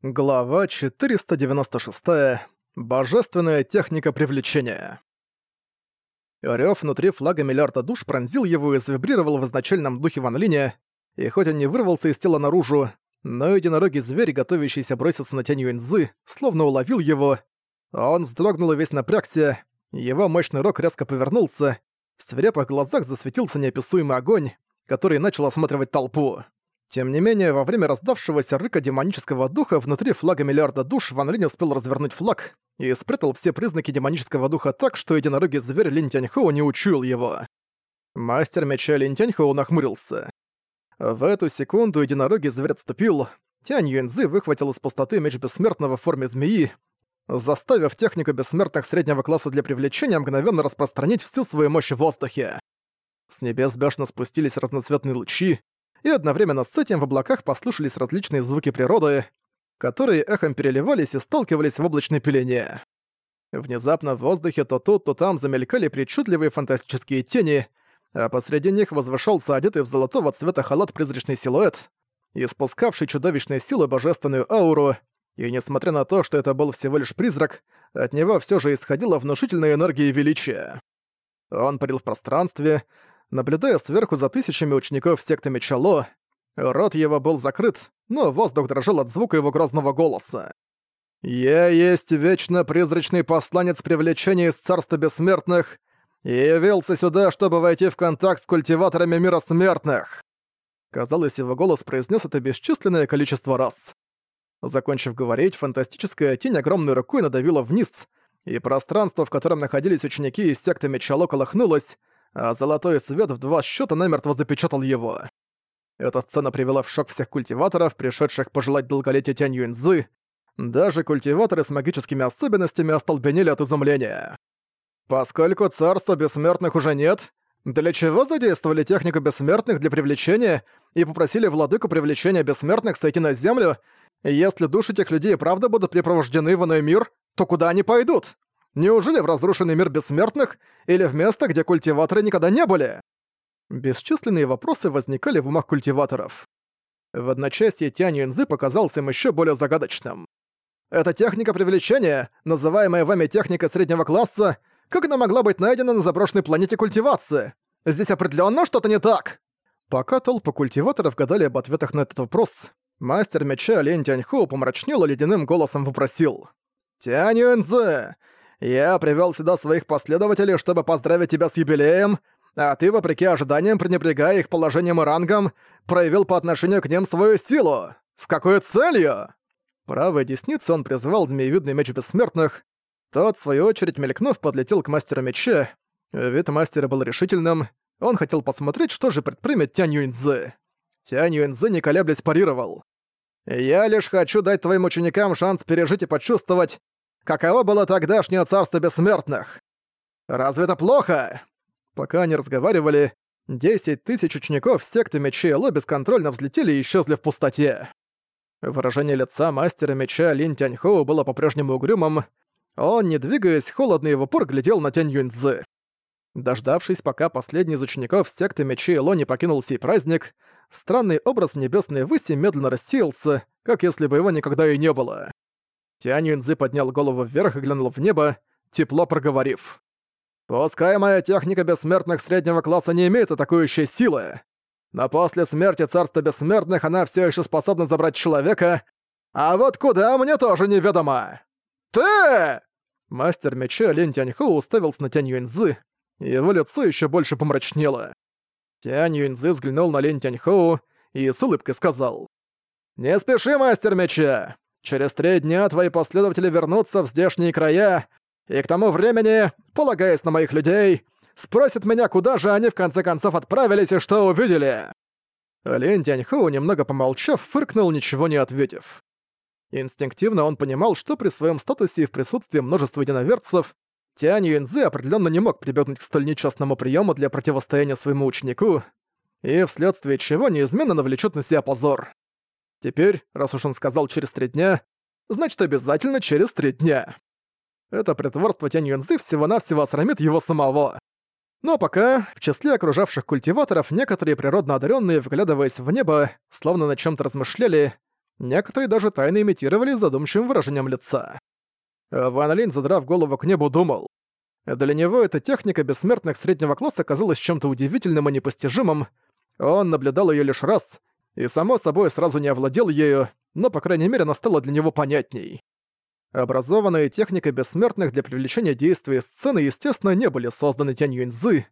Глава 496. Божественная техника привлечения. Рёв внутри флага миллиарда душ пронзил его и завибрировал в изначальном духе Ван Линя, и хоть он не вырвался из тела наружу, но единорогий зверь, готовящийся броситься на тень Юэньзы, словно уловил его. Он вздрогнул и весь напрягся, его мощный рог резко повернулся, в свирепых глазах засветился неописуемый огонь, который начал осматривать толпу. Тем не менее, во время раздавшегося рыка демонического духа внутри флага миллиарда душ Ван Линь успел развернуть флаг и спрятал все признаки демонического духа так, что единорогий зверь Линь Тяньхоу не учуял его. Мастер меча Линь Тяньхоу нахмурился. В эту секунду единорогий зверь отступил, Тянь Юэнзы выхватил из пустоты меч бессмертного в форме змеи, заставив технику бессмертных среднего класса для привлечения мгновенно распространить всю свою мощь в воздухе. С небес бешено спустились разноцветные лучи, и одновременно с этим в облаках послышались различные звуки природы, которые эхом переливались и сталкивались в облачной пелене. Внезапно в воздухе то тут, то там замелькали причудливые фантастические тени, а посреди них возвышался одетый в золотого цвета халат призрачный силуэт, испускавший чудовищной силы божественную ауру, и несмотря на то, что это был всего лишь призрак, от него все же исходила внушительная энергия величия. Он парил в пространстве, наблюдая сверху за тысячами учеников секты Мечало. Рот его был закрыт, но воздух дрожал от звука его грозного голоса. «Я есть вечно призрачный посланец привлечения из Царства Бессмертных и явился сюда, чтобы войти в контакт с культиваторами мира смертных!» Казалось, его голос произнес это бесчисленное количество раз. Закончив говорить, фантастическая тень огромной рукой надавила вниз, и пространство, в котором находились ученики из секты Мечало, колыхнулось, а золотой свет в два счета намертво запечатал его. Эта сцена привела в шок всех культиваторов, пришедших пожелать долголетия Тянь Юньзы. Даже культиваторы с магическими особенностями остолбенели от изумления. Поскольку царства бессмертных уже нет, для чего задействовали технику бессмертных для привлечения и попросили владыку привлечения бессмертных сойти на землю, если души тех людей правда будут припровождены в иной мир, то куда они пойдут? Неужели в разрушенный мир бессмертных или в место, где культиваторы никогда не были? Бесчисленные вопросы возникали в умах культиваторов. В одночасье Тянь Юнзы показался им еще более загадочным. «Эта техника привлечения, называемая вами техника среднего класса, как она могла быть найдена на заброшенной планете культивации? Здесь определенно что-то не так!» Пока толпа культиваторов гадали об ответах на этот вопрос, мастер меча Лень Тяньху помрачнел ледяным голосом вопросил. «Тянь Юнзы, я привел сюда своих последователей, чтобы поздравить тебя с юбилеем, а ты, вопреки ожиданиям, пренебрегая их положением и рангом, проявил по отношению к ним свою силу. С какой целью?» Правой десницей он призвал змеевидный меч бессмертных. Тот, в свою очередь, мелькнув, подлетел к мастеру меча. Вид мастера был решительным. Он хотел посмотреть, что же предпримет Тянь Юньцзы. Тянь Юньцзы, не колеблясь, парировал. «Я лишь хочу дать твоим ученикам шанс пережить и почувствовать, Каково было тогдашнее царство бессмертных? Разве это плохо? Пока они разговаривали, 10 тысяч учеников секты мечей Ло бесконтрольно взлетели и исчезли в пустоте. Выражение лица мастера меча Лин Тяньхоу было по-прежнему угрюмым. Он, не двигаясь, холодно и в упор глядел на Тянь Юньцзы. Дождавшись, пока последний из учеников секты мечей Ло не покинул сей праздник, странный образ небесной выси медленно рассеялся, как если бы его никогда и не было. Тянь Юнзы поднял голову вверх и глянул в небо, тепло проговорив. «Пускай моя техника бессмертных среднего класса не имеет атакующей силы, но после смерти Царства Бессмертных она все еще способна забрать человека, а вот куда мне тоже неведомо. Ты!» Мастер меча Лин Тяньху уставился на Тянь Юньзы, и его лицо еще больше помрачнело. Тянь Юньзы взглянул на Лин Тяньхоу и с улыбкой сказал. «Не спеши, мастер меча! Через три дня твои последователи вернутся в здешние края, и к тому времени, полагаясь на моих людей, спросят меня, куда же они в конце концов отправились и что увидели». Лин Тяньхоу, немного помолчав, фыркнул, ничего не ответив. Инстинктивно он понимал, что при своем статусе и в присутствии множества единоверцев Тянь Юэнзы определенно не мог прибегнуть к столь нечестному приему для противостояния своему ученику, и вследствие чего неизменно навлечет на себя позор. Теперь, раз уж он сказал через три дня, значит обязательно через три дня. Это притворство Тянь Юнзы всего-навсего осрамит его самого. Но пока, в числе окружавших культиваторов, некоторые природно одаренные, вглядываясь в небо, словно на чем то размышляли, Некоторые даже тайно имитировали задумчивым выражением лица. Ван Линь, задрав голову к небу, думал. Для него эта техника бессмертных среднего класса казалась чем-то удивительным и непостижимым. Он наблюдал ее лишь раз, и, само собой, сразу не овладел ею, но, по крайней мере, она стала для него понятней. Образованные техника бессмертных для привлечения действия сцены, естественно, не были созданы Тянь Юньцзы.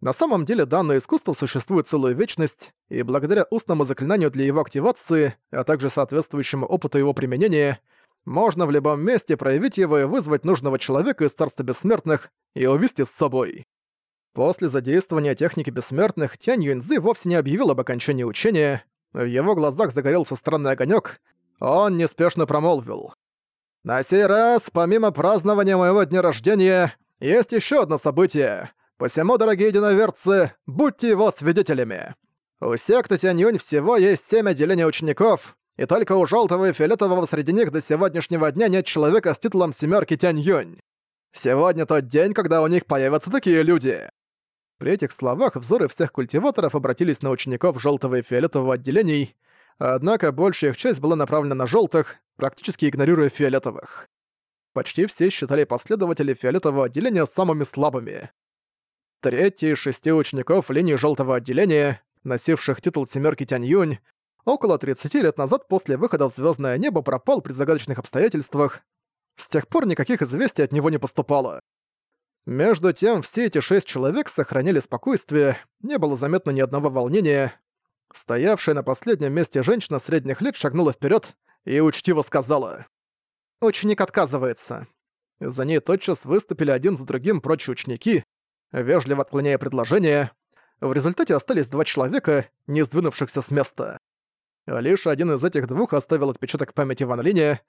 На самом деле данное искусство существует целую вечность, и благодаря устному заклинанию для его активации, а также соответствующему опыту его применения, можно в любом месте проявить его и вызвать нужного человека из Царства Бессмертных и увести с собой. После задействования техники Бессмертных Тянь Юньцзы вовсе не объявил об окончании учения, в его глазах загорелся странный огонек. он неспешно промолвил. На сей раз, помимо празднования моего дня рождения, есть еще одно событие. Посему, дорогие единоверцы, будьте его свидетелями. У секты Тяньюнь всего есть семь отделений учеников, и только у желтого и фиолетового среди них до сегодняшнего дня нет человека с титулом семерки Тяньюнь. Сегодня тот день, когда у них появятся такие люди. При этих словах взоры всех культиваторов обратились на учеников желтого и фиолетового отделений, однако большая их часть была направлена на желтых, практически игнорируя фиолетовых. Почти все считали последователей фиолетового отделения самыми слабыми. Третий из шести учеников линии желтого отделения, носивших титул «семерки Тянь-Юнь», около 30 лет назад после выхода в звездное небо пропал при загадочных обстоятельствах. С тех пор никаких известий от него не поступало. Между тем, все эти шесть человек сохраняли спокойствие, не было заметно ни одного волнения. Стоявшая на последнем месте женщина средних лет шагнула вперед и учтиво сказала. «Ученик отказывается». За ней тотчас выступили один за другим прочие ученики, вежливо отклоняя предложение. В результате остались два человека, не сдвинувшихся с места. Лишь один из этих двух оставил отпечаток памяти Ван Линя.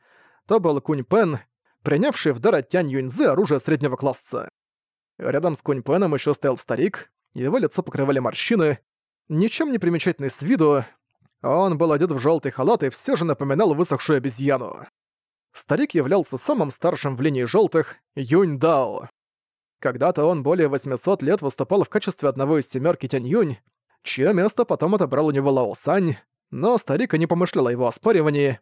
То был Кунь Пен, принявший в дар от Тянь Юньзы оружие среднего класса. Рядом с Кунь Пеном еще стоял старик, его лицо покрывали морщины, ничем не примечательный с виду, он был одет в желтый халат и все же напоминал высохшую обезьяну. Старик являлся самым старшим в линии желтых Юнь Дао. Когда-то он более 800 лет выступал в качестве одного из семерки Тянь Юнь, чье место потом отобрал у него Лао Сань, но старик и не помышлял о его оспаривании.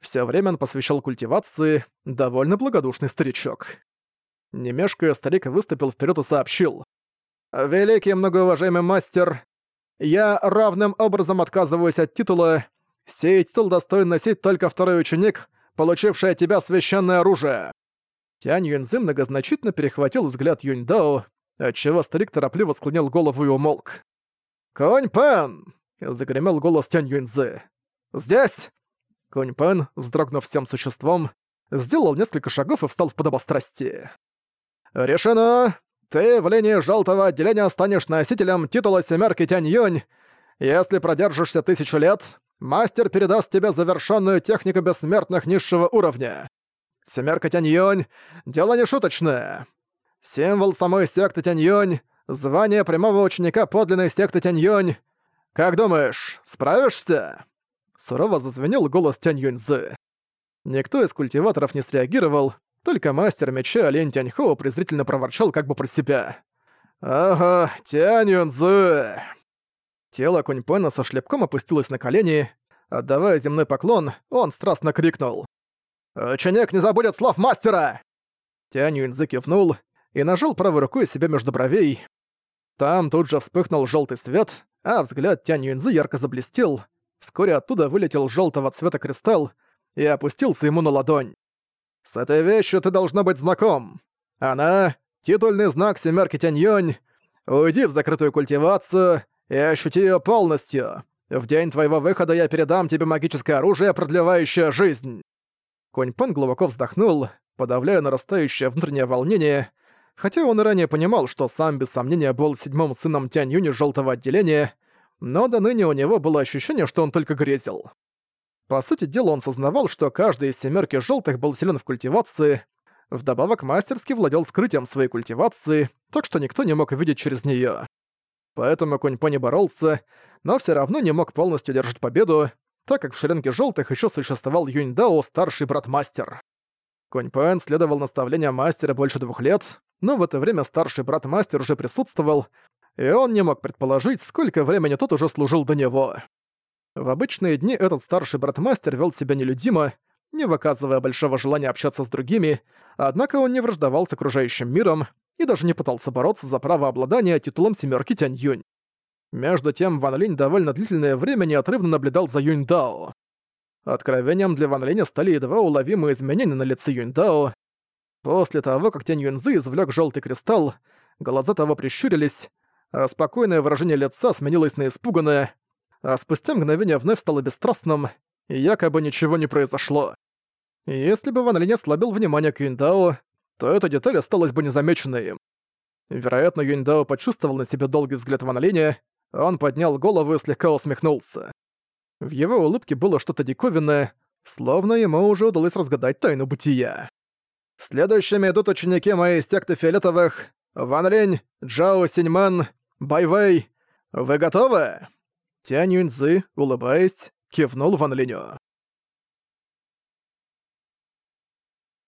Все время он посвящал культивации, довольно благодушный старичок. Не старик выступил вперед и сообщил. «Великий многоуважаемый мастер, я равным образом отказываюсь от титула. Сей титул достоин носить только второй ученик, получивший от тебя священное оружие». Тянь Юньзы многозначительно перехватил взгляд Юньдао, отчего старик торопливо склонил голову и умолк. «Конь Пен!» — загремел голос Тянь Юньзы. «Здесь!» Конь Пен, вздрогнув всем существом, сделал несколько шагов и встал в подобострастие. «Решено! Ты в линии желтого отделения станешь носителем титула семерки Тянь-Юнь. Если продержишься тысячу лет, мастер передаст тебе завершенную технику бессмертных низшего уровня. Семерка Тянь-Юнь — дело не шуточное. Символ самой секты Тянь-Юнь — звание прямого ученика подлинной секты Тянь-Юнь. Как думаешь, справишься?» Сурово зазвенел голос Тянь-Юнь-Зы. Никто из культиваторов не среагировал, только мастер меча Лень Тяньхоу презрительно проворчал как бы про себя. «Ага, Тянь Юнзы!» Тело Куньпена со шлепком опустилось на колени. Отдавая земной поклон, он страстно крикнул. «Ученик не забудет слов мастера!» Тянь Юнзы кивнул и нажал правой рукой себе между бровей. Там тут же вспыхнул желтый свет, а взгляд Тянь Юнзы ярко заблестел. Вскоре оттуда вылетел желтого цвета кристалл и опустился ему на ладонь. С этой вещью ты должна быть знаком. Она — титульный знак семерки Тяньёнь. Уйди в закрытую культивацию и ощути ее полностью. В день твоего выхода я передам тебе магическое оружие, продлевающее жизнь». Конь Пен глубоко вздохнул, подавляя нарастающее внутреннее волнение, хотя он и ранее понимал, что сам без сомнения был седьмым сыном Тянь Юни желтого отделения, но до ныне у него было ощущение, что он только грезил. По сути дела, он сознавал, что каждый из семерки желтых был силен в культивации, вдобавок мастерски владел скрытием своей культивации, так что никто не мог видеть через нее. Поэтому Конь Пони боролся, но все равно не мог полностью держать победу, так как в шеренге желтых еще существовал Юнь Дао, старший брат-мастер. Конь Пэн следовал наставлениям мастера больше двух лет, но в это время старший брат-мастер уже присутствовал, и он не мог предположить, сколько времени тот уже служил до него. В обычные дни этот старший братмастер вел себя нелюдимо, не выказывая большого желания общаться с другими, однако он не враждовал с окружающим миром и даже не пытался бороться за право обладания титулом семерки Тянь Юнь. Между тем Ван Линь довольно длительное время неотрывно наблюдал за Юнь Дао. Откровением для Ван Линя стали едва уловимые изменения на лице Юнь Дао. После того, как Тянь Юньзы извлек желтый кристалл, глаза того прищурились, а спокойное выражение лица сменилось на испуганное, а спустя мгновение вновь стало бесстрастным, и якобы ничего не произошло. Если бы Ван Линь ослабил внимание к Юньдао, то эта деталь осталась бы незамеченной им. Вероятно, Юньдао почувствовал на себе долгий взгляд Ван Линя, он поднял голову и слегка усмехнулся. В его улыбке было что-то диковинное, словно ему уже удалось разгадать тайну бытия. Следующими идут ученики моей секты фиолетовых Ван Линь, Джао Синьман, Байвей. Вы готовы? Тянь Юньцзы, улыбаясь, кивнул Ван Линю.